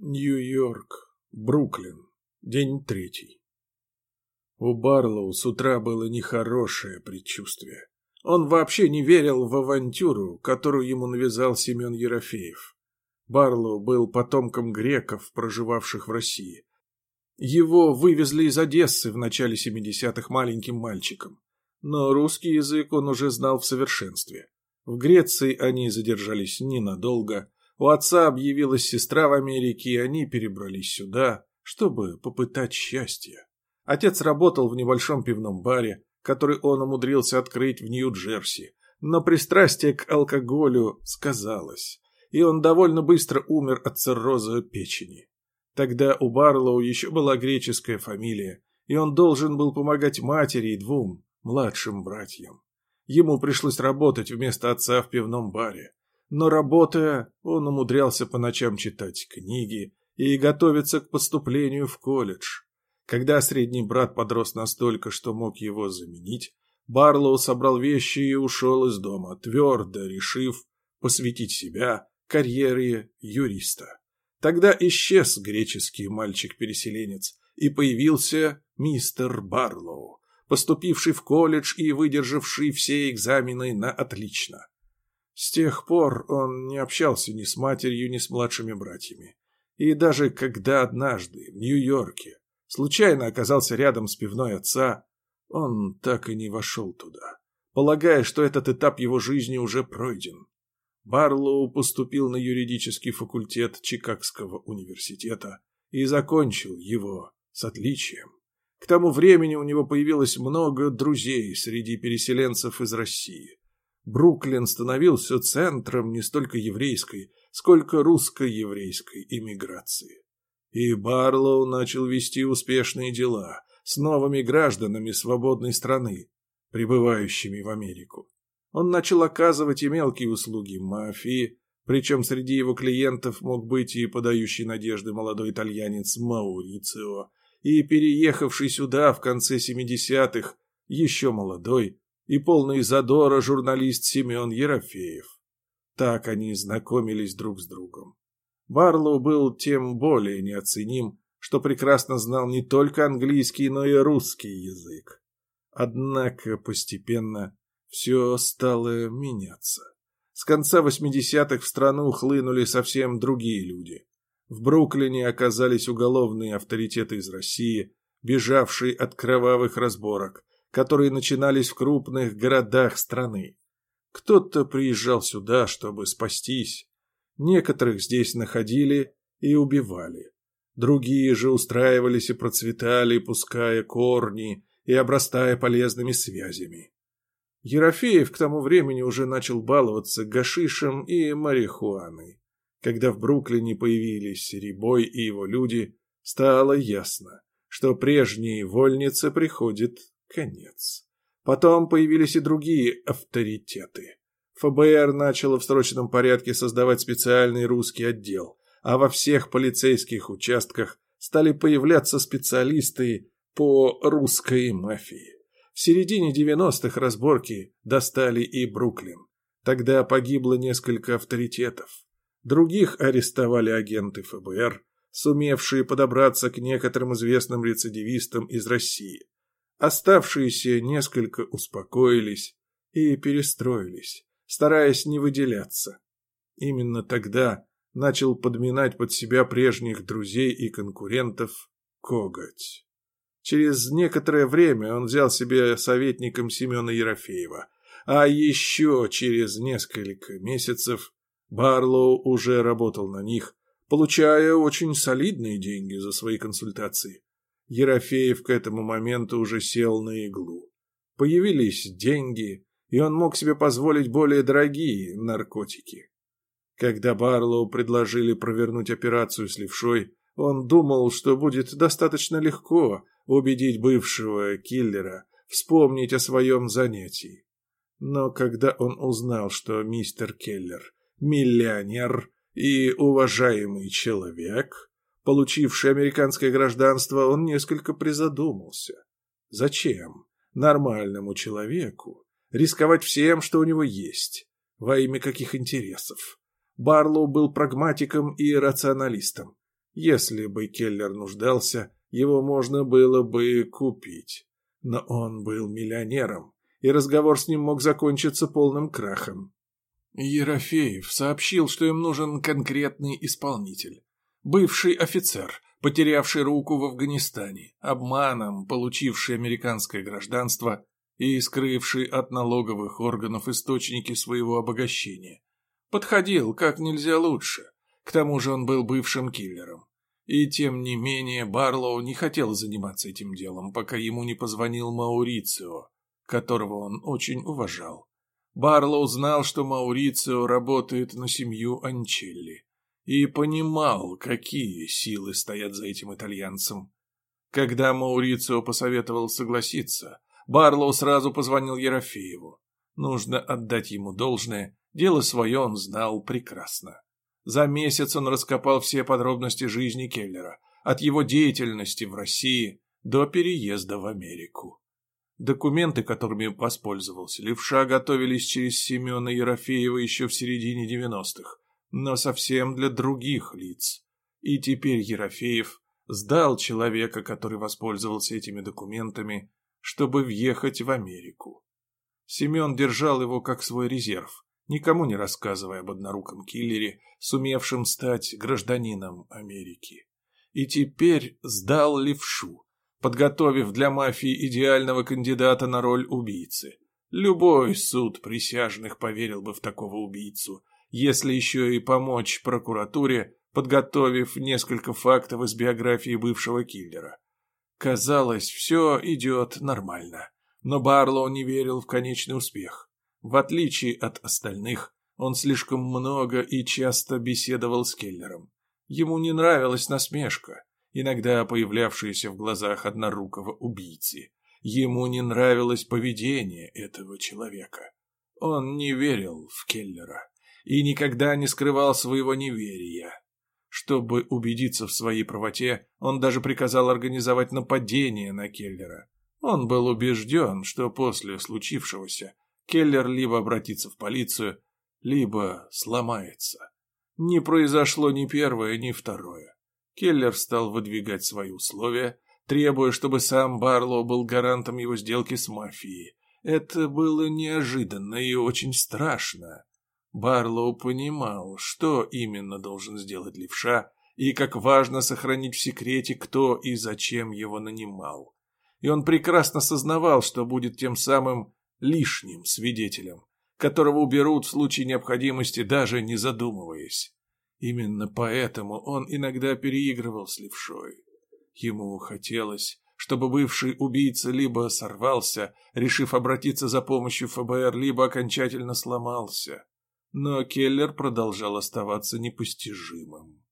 Нью-Йорк, Бруклин, день третий. У Барлоу с утра было нехорошее предчувствие. Он вообще не верил в авантюру, которую ему навязал Семен Ерофеев. Барлоу был потомком греков, проживавших в России. Его вывезли из Одессы в начале 70-х маленьким мальчиком. Но русский язык он уже знал в совершенстве. В Греции они задержались ненадолго, у отца объявилась сестра в Америке, и они перебрались сюда, чтобы попытать счастье. Отец работал в небольшом пивном баре, который он умудрился открыть в Нью-Джерси, но пристрастие к алкоголю сказалось, и он довольно быстро умер от цирроза печени. Тогда у Барлоу еще была греческая фамилия, и он должен был помогать матери и двум младшим братьям. Ему пришлось работать вместо отца в пивном баре. Но работая, он умудрялся по ночам читать книги и готовиться к поступлению в колледж. Когда средний брат подрос настолько, что мог его заменить, Барлоу собрал вещи и ушел из дома, твердо решив посвятить себя карьере юриста. Тогда исчез греческий мальчик-переселенец, и появился мистер Барлоу, поступивший в колледж и выдержавший все экзамены на отлично. С тех пор он не общался ни с матерью, ни с младшими братьями. И даже когда однажды в Нью-Йорке случайно оказался рядом с пивной отца, он так и не вошел туда, полагая, что этот этап его жизни уже пройден. Барлоу поступил на юридический факультет Чикагского университета и закончил его с отличием. К тому времени у него появилось много друзей среди переселенцев из России. Бруклин становился центром не столько еврейской, сколько русско-еврейской иммиграции. И Барлоу начал вести успешные дела с новыми гражданами свободной страны, прибывающими в Америку. Он начал оказывать и мелкие услуги мафии, причем среди его клиентов мог быть и подающий надежды молодой итальянец Маурицио, и переехавший сюда в конце 70-х еще молодой и полный задора журналист Семен Ерофеев. Так они знакомились друг с другом. Барлоу был тем более неоценим, что прекрасно знал не только английский, но и русский язык. Однако постепенно все стало меняться. С конца 80-х в страну хлынули совсем другие люди. В Бруклине оказались уголовные авторитеты из России, бежавшие от кровавых разборок, которые начинались в крупных городах страны. Кто-то приезжал сюда, чтобы спастись. Некоторых здесь находили и убивали. Другие же устраивались и процветали, пуская корни и обрастая полезными связями. Ерофеев к тому времени уже начал баловаться гашишем и марихуаной. Когда в Бруклине появились Рибой и его люди, стало ясно, что прежней вольнице приходит конец. Потом появились и другие авторитеты. ФБР начало в срочном порядке создавать специальный русский отдел, а во всех полицейских участках стали появляться специалисты по русской мафии. В середине 90-х разборки достали и Бруклин. Тогда погибло несколько авторитетов. Других арестовали агенты ФБР, сумевшие подобраться к некоторым известным рецидивистам из России. Оставшиеся несколько успокоились и перестроились, стараясь не выделяться. Именно тогда начал подминать под себя прежних друзей и конкурентов коготь. Через некоторое время он взял себе советником Семена Ерофеева, а еще через несколько месяцев Барлоу уже работал на них, получая очень солидные деньги за свои консультации. Ерофеев к этому моменту уже сел на иглу. Появились деньги, и он мог себе позволить более дорогие наркотики. Когда Барлоу предложили провернуть операцию с левшой, он думал, что будет достаточно легко убедить бывшего киллера вспомнить о своем занятии. Но когда он узнал, что мистер Келлер – миллионер и уважаемый человек, получивший американское гражданство, он несколько призадумался. Зачем нормальному человеку рисковать всем, что у него есть? Во имя каких интересов? Барлоу был прагматиком и рационалистом. Если бы Келлер нуждался, его можно было бы купить. Но он был миллионером, и разговор с ним мог закончиться полным крахом. Ерофеев сообщил, что им нужен конкретный исполнитель. Бывший офицер, потерявший руку в Афганистане, обманом получивший американское гражданство и скрывший от налоговых органов источники своего обогащения. Подходил как нельзя лучше. К тому же он был бывшим киллером. И тем не менее Барлоу не хотел заниматься этим делом, пока ему не позвонил Маурицио, которого он очень уважал. Барлоу знал, что Маурицио работает на семью Анчелли и понимал, какие силы стоят за этим итальянцем. Когда Маурицио посоветовал согласиться, Барлоу сразу позвонил Ерофееву. Нужно отдать ему должное, дело свое он знал прекрасно. За месяц он раскопал все подробности жизни Келлера, от его деятельности в России до переезда в Америку. Документы, которыми воспользовался Левша, готовились через Семена Ерофеева еще в середине 90-х, но совсем для других лиц. И теперь Ерофеев сдал человека, который воспользовался этими документами, чтобы въехать в Америку. Семен держал его как свой резерв, никому не рассказывая об одноруком киллере, сумевшем стать гражданином Америки. И теперь сдал левшу, подготовив для мафии идеального кандидата на роль убийцы. Любой суд присяжных поверил бы в такого убийцу, если еще и помочь прокуратуре, подготовив несколько фактов из биографии бывшего киллера. Казалось, все идет нормально, но Барлоу не верил в конечный успех. В отличие от остальных, он слишком много и часто беседовал с Келлером. Ему не нравилась насмешка, иногда появлявшаяся в глазах однорукого убийцы. Ему не нравилось поведение этого человека. Он не верил в Келлера и никогда не скрывал своего неверия. Чтобы убедиться в своей правоте, он даже приказал организовать нападение на Келлера. Он был убежден, что после случившегося Келлер либо обратится в полицию, либо сломается. Не произошло ни первое, ни второе. Келлер стал выдвигать свои условия, требуя, чтобы сам Барлоу был гарантом его сделки с мафией. Это было неожиданно и очень страшно. Барлоу понимал, что именно должен сделать левша, и как важно сохранить в секрете, кто и зачем его нанимал. И он прекрасно сознавал, что будет тем самым лишним свидетелем, которого уберут в случае необходимости, даже не задумываясь. Именно поэтому он иногда переигрывал с левшой. Ему хотелось, чтобы бывший убийца либо сорвался, решив обратиться за помощью ФБР, либо окончательно сломался. Но Келлер продолжал оставаться непостижимым.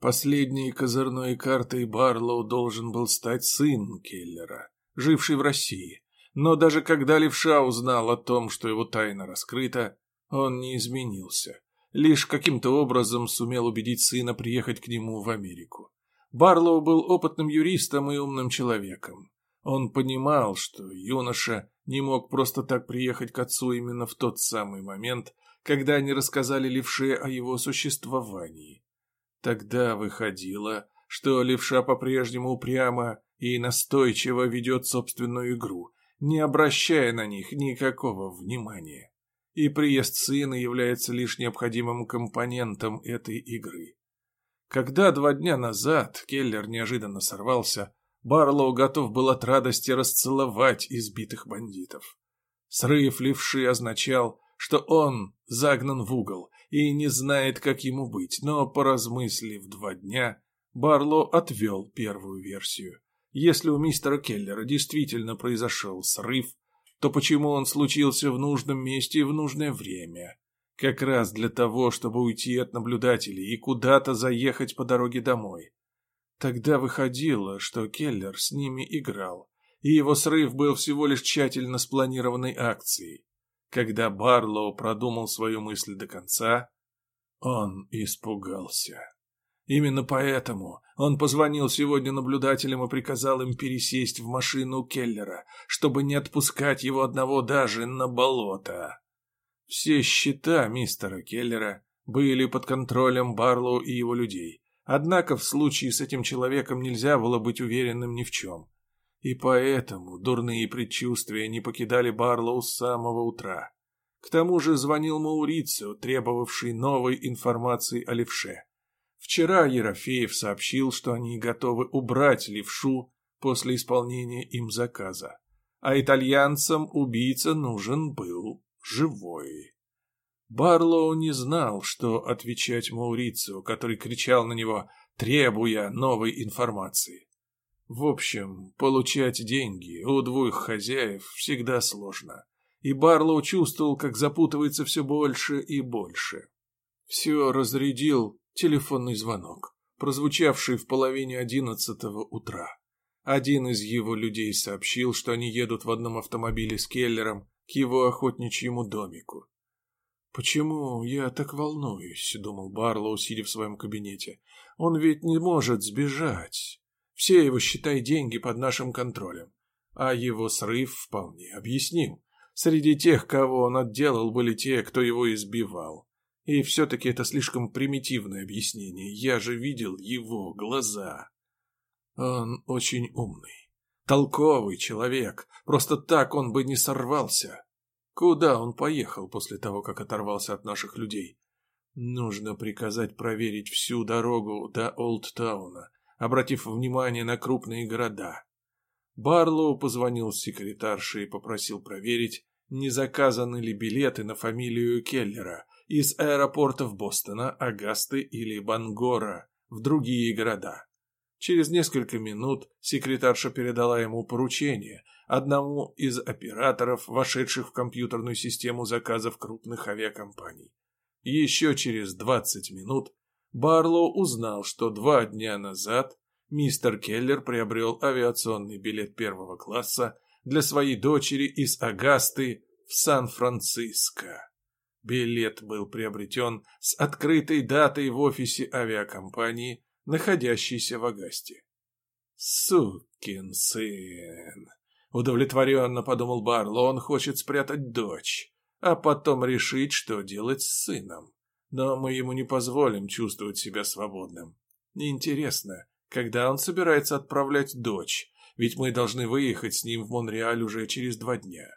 Последней козырной картой Барлоу должен был стать сын Келлера, живший в России, но даже когда левша узнал о том, что его тайна раскрыта, он не изменился. Лишь каким-то образом сумел убедить сына приехать к нему в Америку. Барлоу был опытным юристом и умным человеком. Он понимал, что юноша не мог просто так приехать к отцу именно в тот самый момент, когда они рассказали левше о его существовании. Тогда выходило, что левша по-прежнему упрямо и настойчиво ведет собственную игру, не обращая на них никакого внимания. И приезд сына является лишь необходимым компонентом этой игры. Когда два дня назад Келлер неожиданно сорвался, Барлоу готов был от радости расцеловать избитых бандитов. Срыв левши означал, что он загнан в угол и не знает, как ему быть, но, поразмыслив два дня, Барлоу отвел первую версию. Если у мистера Келлера действительно произошел срыв, то почему он случился в нужном месте и в нужное время? Как раз для того, чтобы уйти от наблюдателей и куда-то заехать по дороге домой. Тогда выходило, что Келлер с ними играл, и его срыв был всего лишь тщательно спланированной акцией. Когда Барлоу продумал свою мысль до конца, он испугался. Именно поэтому он позвонил сегодня наблюдателям и приказал им пересесть в машину Келлера, чтобы не отпускать его одного даже на болото. Все счета мистера Келлера были под контролем Барлоу и его людей, Однако в случае с этим человеком нельзя было быть уверенным ни в чем. И поэтому дурные предчувствия не покидали Барлоу с самого утра. К тому же звонил Маурицио, требовавший новой информации о левше. Вчера Ерофеев сообщил, что они готовы убрать левшу после исполнения им заказа. А итальянцам убийца нужен был живой. Барлоу не знал, что отвечать Маурицио, который кричал на него, требуя новой информации. В общем, получать деньги у двух хозяев всегда сложно, и Барлоу чувствовал, как запутывается все больше и больше. Все разрядил телефонный звонок, прозвучавший в половине одиннадцатого утра. Один из его людей сообщил, что они едут в одном автомобиле с Келлером к его охотничьему домику. «Почему я так волнуюсь?» — думал Барлоу, сидя в своем кабинете. «Он ведь не может сбежать. Все его, считай, деньги под нашим контролем. А его срыв вполне объясним. Среди тех, кого он отделал, были те, кто его избивал. И все-таки это слишком примитивное объяснение. Я же видел его глаза. Он очень умный, толковый человек. Просто так он бы не сорвался. Куда он поехал после того, как оторвался от наших людей? Нужно приказать проверить всю дорогу до Олдтауна, обратив внимание на крупные города. Барлоу позвонил секретарше и попросил проверить, не заказаны ли билеты на фамилию Келлера из аэропортов Бостона, Агасты или Бангора в другие города. Через несколько минут секретарша передала ему поручение одному из операторов, вошедших в компьютерную систему заказов крупных авиакомпаний. Еще через 20 минут Барлоу узнал, что два дня назад мистер Келлер приобрел авиационный билет первого класса для своей дочери из Агасты в Сан-Франциско. Билет был приобретен с открытой датой в офисе авиакомпании, находящейся в Агасте. «Сукин сын!» — удовлетворенно подумал Барло, он хочет спрятать дочь, а потом решить, что делать с сыном но мы ему не позволим чувствовать себя свободным. Интересно, когда он собирается отправлять дочь, ведь мы должны выехать с ним в Монреаль уже через два дня.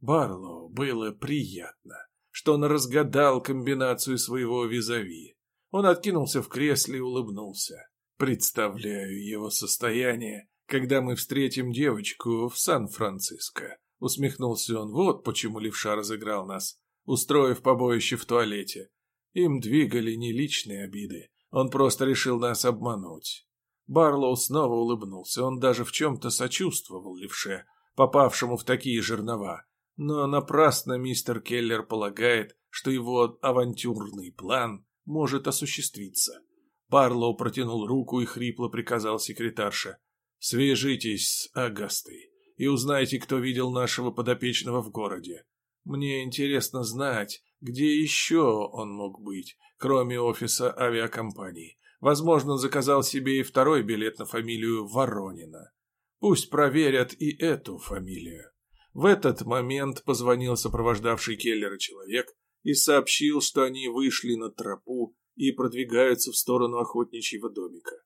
Барлоу было приятно, что он разгадал комбинацию своего визави. Он откинулся в кресле и улыбнулся. Представляю его состояние, когда мы встретим девочку в Сан-Франциско. Усмехнулся он, вот почему левша разыграл нас устроив побоище в туалете. Им двигали не личные обиды, он просто решил нас обмануть. Барлоу снова улыбнулся, он даже в чем-то сочувствовал левше, попавшему в такие жернова. Но напрасно мистер Келлер полагает, что его авантюрный план может осуществиться. Барлоу протянул руку и хрипло приказал секретарше. «Свяжитесь с Агастой и узнайте, кто видел нашего подопечного в городе. Мне интересно знать, где еще он мог быть, кроме офиса авиакомпании. Возможно, заказал себе и второй билет на фамилию Воронина. Пусть проверят и эту фамилию. В этот момент позвонил сопровождавший Келлера человек и сообщил, что они вышли на тропу и продвигаются в сторону охотничьего домика.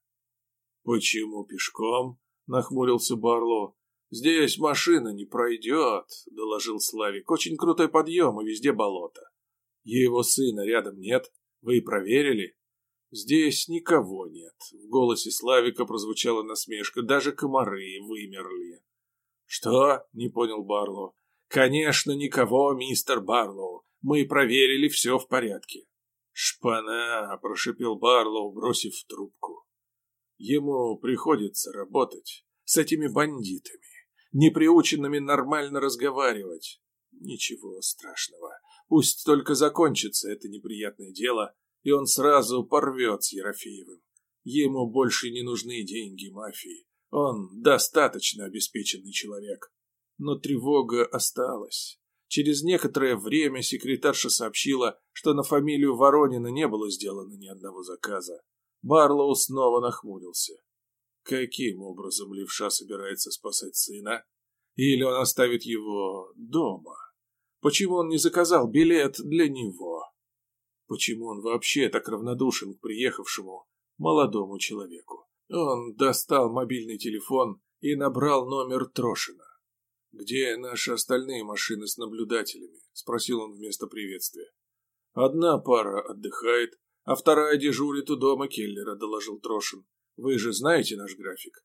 «Почему пешком?» — нахмурился Барло. «Здесь машина не пройдет», — доложил Славик. «Очень крутой подъем, и везде болото». «Его сына рядом нет? Вы проверили?» «Здесь никого нет», — в голосе Славика прозвучала насмешка. «Даже комары вымерли». «Что?» — не понял Барлоу. «Конечно, никого, мистер Барлоу. Мы проверили, все в порядке». «Шпана!» — прошипел Барлоу, бросив трубку. «Ему приходится работать с этими бандитами неприученными нормально разговаривать. Ничего страшного. Пусть только закончится это неприятное дело, и он сразу порвет с Ерофеевым. Ему больше не нужны деньги мафии. Он достаточно обеспеченный человек. Но тревога осталась. Через некоторое время секретарша сообщила, что на фамилию Воронина не было сделано ни одного заказа. Барлоу снова нахмурился. Каким образом левша собирается спасать сына? Или он оставит его дома? Почему он не заказал билет для него? Почему он вообще так равнодушен к приехавшему молодому человеку. Он достал мобильный телефон и набрал номер Трошина. «Где наши остальные машины с наблюдателями?» — спросил он вместо приветствия. «Одна пара отдыхает, а вторая дежурит у дома Келлера», — доложил Трошин. «Вы же знаете наш график?»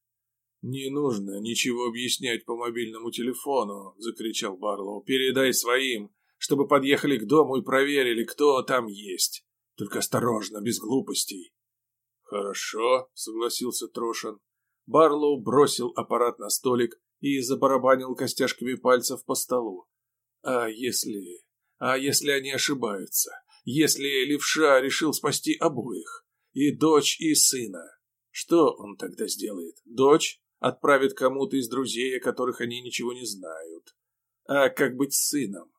«Не нужно ничего объяснять по мобильному телефону», — закричал Барлоу. «Передай своим, чтобы подъехали к дому и проверили, кто там есть. Только осторожно, без глупостей». «Хорошо», — согласился Трошин. Барлоу бросил аппарат на столик и забарабанил костяшками пальцев по столу. «А если... а если они ошибаются? Если левша решил спасти обоих? И дочь, и сына? Что он тогда сделает? Дочь отправит кому-то из друзей, о которых они ничего не знают. А как быть с сыном?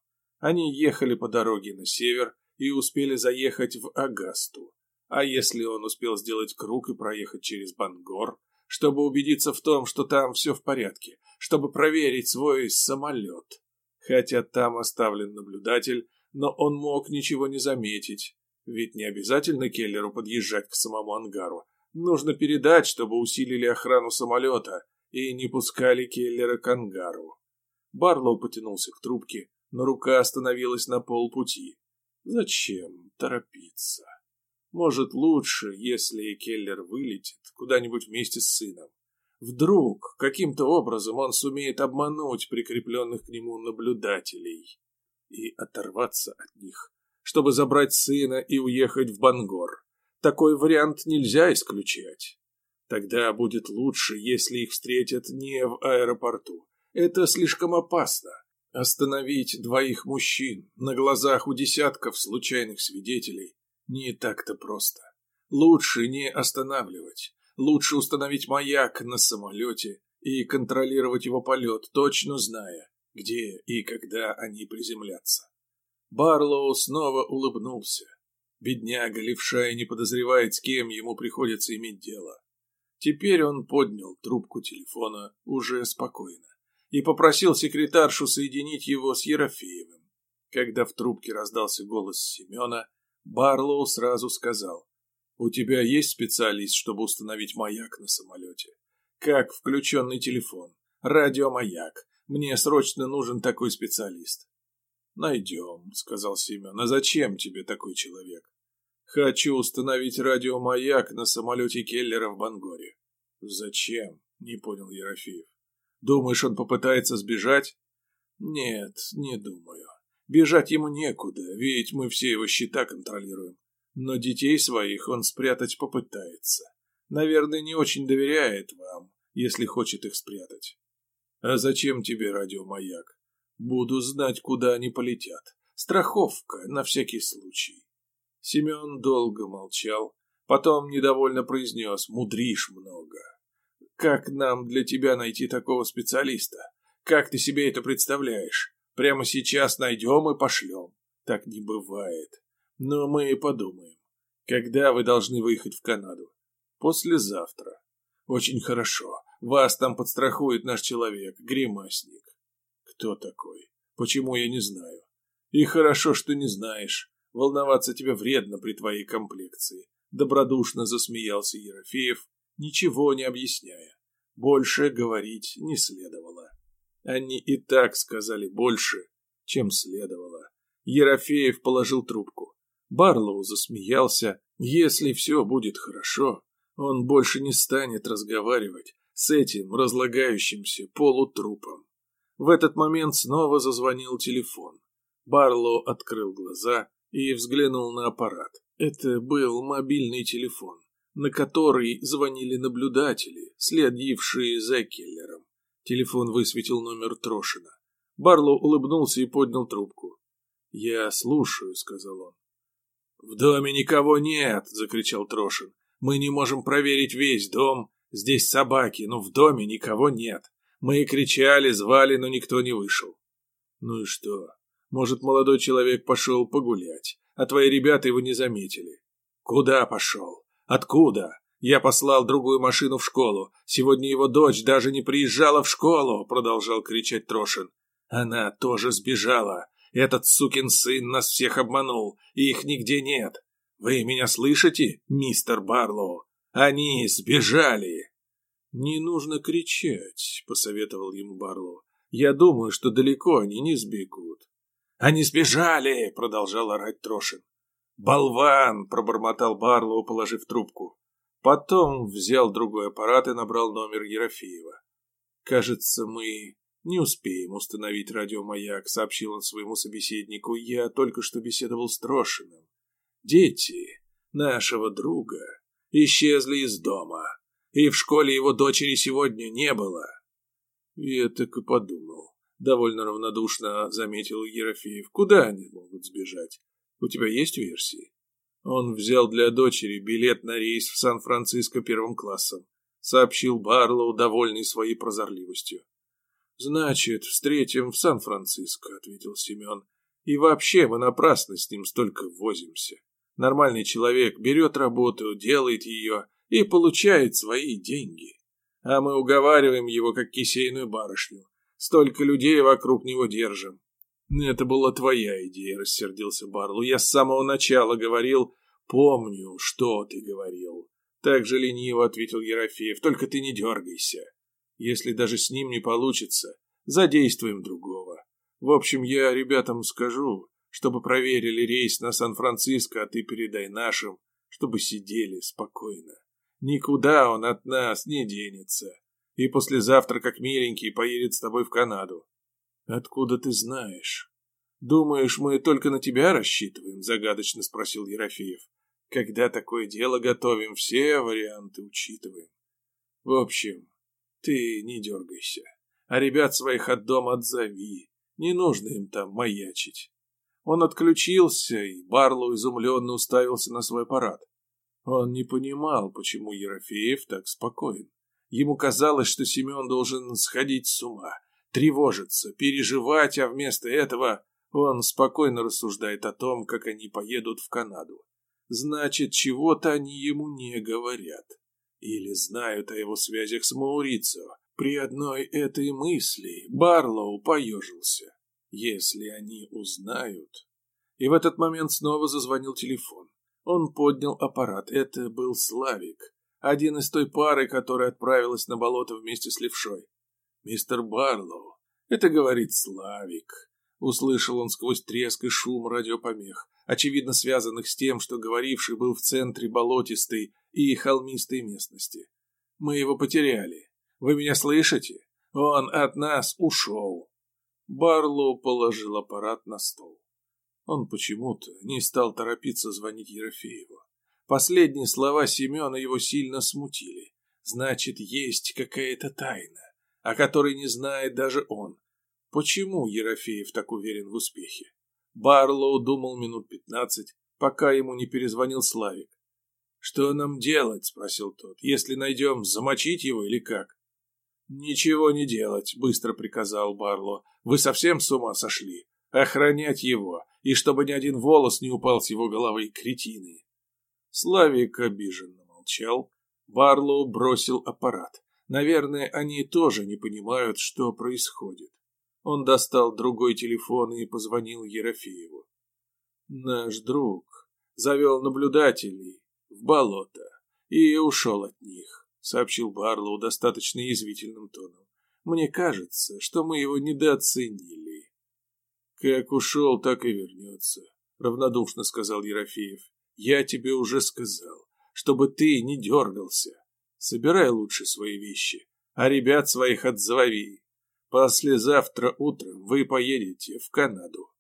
Они ехали по дороге на север и успели заехать в Агасту. А если он успел сделать круг и проехать через Бангор, чтобы убедиться в том, что там все в порядке, чтобы проверить свой самолет? Хотя там оставлен наблюдатель, но он мог ничего не заметить. Ведь не обязательно Келлеру подъезжать к самому ангару. Нужно передать, чтобы усилили охрану самолета и не пускали Келлера к ангару. Барлоу потянулся к трубке, но рука остановилась на полпути. Зачем торопиться? Может, лучше, если Келлер вылетит куда-нибудь вместе с сыном. Вдруг каким-то образом он сумеет обмануть прикрепленных к нему наблюдателей и оторваться от них, чтобы забрать сына и уехать в Бангор. Такой вариант нельзя исключать. Тогда будет лучше, если их встретят не в аэропорту. Это слишком опасно. Остановить двоих мужчин на глазах у десятков случайных свидетелей не так-то просто. Лучше не останавливать. Лучше установить маяк на самолете и контролировать его полет, точно зная, где и когда они приземлятся. Барлоу снова улыбнулся. Бедняга левша и не подозревает, с кем ему приходится иметь дело. Теперь он поднял трубку телефона уже спокойно и попросил секретаршу соединить его с Ерофеевым. Когда в трубке раздался голос Семена, Барлоу сразу сказал, «У тебя есть специалист, чтобы установить маяк на самолете? Как включенный телефон, радиомаяк. Мне срочно нужен такой специалист». «Найдем», — сказал Семен. «А зачем тебе такой человек?» «Хочу установить радиомаяк на самолете Келлера в Бангоре». «Зачем?» — не понял Ерофеев. «Думаешь, он попытается сбежать?» «Нет, не думаю. Бежать ему некуда, ведь мы все его счета контролируем. Но детей своих он спрятать попытается. Наверное, не очень доверяет вам, если хочет их спрятать. А зачем тебе радиомаяк? Буду знать, куда они полетят. Страховка на всякий случай. Семен долго молчал, потом недовольно произнес «Мудришь много». «Как нам для тебя найти такого специалиста? Как ты себе это представляешь? Прямо сейчас найдем и пошлем. Так не бывает. Но мы и подумаем. Когда вы должны выехать в Канаду? Послезавтра. Очень хорошо. Вас там подстрахует наш человек, гримасник. Кто такой? Почему я не знаю? И хорошо, что не знаешь. Волноваться тебе вредно при твоей комплекции. Добродушно засмеялся Ерофеев, ничего не объясняя. Больше говорить не следовало. Они и так сказали больше, чем следовало. Ерофеев положил трубку. Барлоу засмеялся. Если все будет хорошо, он больше не станет разговаривать с этим разлагающимся полутрупом. В этот момент снова зазвонил телефон. Барлоу открыл глаза и взглянул на аппарат. Это был мобильный телефон, на который звонили наблюдатели, следившие за киллером. Телефон высветил номер Трошина. Барлоу улыбнулся и поднял трубку. «Я слушаю», — сказал он. «В доме никого нет!» — закричал Трошин. «Мы не можем проверить весь дом. Здесь собаки, но в доме никого нет. Мы кричали, звали, но никто не вышел». «Ну и что? Может, молодой человек пошел погулять, а твои ребята его не заметили?» «Куда пошел? Откуда? Я послал другую машину в школу. Сегодня его дочь даже не приезжала в школу, продолжал кричать Трошин. Она тоже сбежала. Этот сукин сын нас всех обманул, и их нигде нет. Вы меня слышите, мистер Барлоу? Они сбежали!» «Не нужно кричать», — посоветовал ему Барлоу. «Я думаю, что далеко они не сбегут». «Они сбежали!» — продолжал орать Трошин. «Болван!» — пробормотал Барлоу, положив трубку. Потом взял другой аппарат и набрал номер Ерофеева. «Кажется, мы не успеем установить радиомаяк», — сообщил он своему собеседнику. «Я только что беседовал с Трошиным. Дети нашего друга исчезли из дома, и в школе его дочери сегодня не было». Я так и подумал. Довольно равнодушно заметил Ерофеев. «Куда они могут сбежать? У тебя есть версии? Он взял для дочери билет на рейс в Сан-Франциско первым классом, сообщил Барлоу, довольный своей прозорливостью. Значит, встретим в Сан-Франциско, ответил Семен. И вообще мы напрасно с ним столько возимся. Нормальный человек берет работу, делает ее и получает свои деньги. А мы уговариваем его, как кисейную барышню. Столько людей вокруг него держим. «Это была твоя идея», — рассердился Барлу. «Я с самого начала говорил...» «Помню, что ты говорил». Так же лениво ответил Ерофеев. «Только ты не дергайся. Если даже с ним не получится, задействуем другого. В общем, я ребятам скажу, чтобы проверили рейс на Сан-Франциско, а ты передай нашим, чтобы сидели спокойно. Никуда он от нас не денется. И послезавтра, как миленький, поедет с тобой в Канаду. «Откуда ты знаешь?» «Думаешь, мы только на тебя рассчитываем?» – загадочно спросил Ерофеев. «Когда такое дело готовим, все варианты учитываем. В общем, ты не дергайся, а ребят своих от дома отзови. Не нужно им там маячить». Он отключился, и Барлоу изумленно уставился на свой аппарат. Он не понимал, почему Ерофеев так спокоен. Ему казалось, что Семен должен сходить с ума – тревожиться, переживать, а вместо этого он спокойно рассуждает о том, как они поедут в Канаду. Значит, чего-то они ему не говорят. Или знают о его связях с Маурицио. При одной этой мысли Барлоу поежился. Если они узнают... И в этот момент снова зазвонил телефон. Он поднял аппарат. Это был Славик, один из той пары, которая отправилась на болото вместе с левшой. «Мистер Барлоу, это говорит Славик», — услышал он сквозь треск и шум радиопомех, очевидно связанных с тем, что говоривший был в центре болотистой и холмистой местности. «Мы его потеряли. Вы меня слышите? Он от нас ушел». Барлоу положил аппарат на стол. Он почему-то не стал торопиться звонить Ерофееву. Последние слова Семена его сильно смутили. Значит, есть какая-то тайна о которой не знает даже он. Почему Ерофеев так уверен в успехе? Барлоу думал минут пятнадцать, пока ему не перезвонил Славик. «Что нам делать?» — спросил тот. «Если найдем, замочить его или как?» «Ничего не делать», — быстро приказал Барло. «Вы совсем с ума сошли? Охранять его, и чтобы ни один волос не упал с его головы, кретины!» Славик обиженно молчал. Барлоу бросил аппарат. Наверное, они тоже не понимают, что происходит. Он достал другой телефон и позвонил Ерофееву. Наш друг завел наблюдателей в болото и ушел от них, сообщил Барлоу достаточно язвительным тоном. Мне кажется, что мы его недооценили. Как ушел, так и вернется, равнодушно сказал Ерофеев. Я тебе уже сказал, чтобы ты не дергался. Собирай лучше свои вещи, а ребят своих отзови. Послезавтра утром вы поедете в Канаду.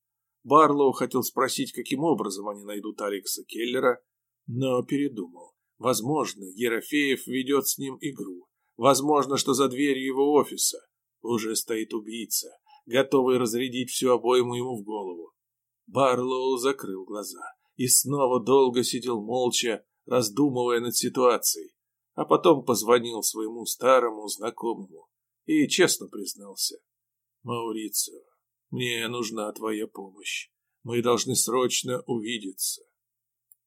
Барлоу хотел спросить, каким образом они найдут Алекса Келлера, но передумал. Возможно, Ерофеев ведет с ним игру. Возможно, что за дверью его офиса уже стоит убийца, готовый разрядить всю обойму ему в голову. Барлоу закрыл глаза и снова долго сидел молча, раздумывая над ситуацией а потом позвонил своему старому знакомому и честно признался. «Маурицио, мне нужна твоя помощь. Мы должны срочно увидеться.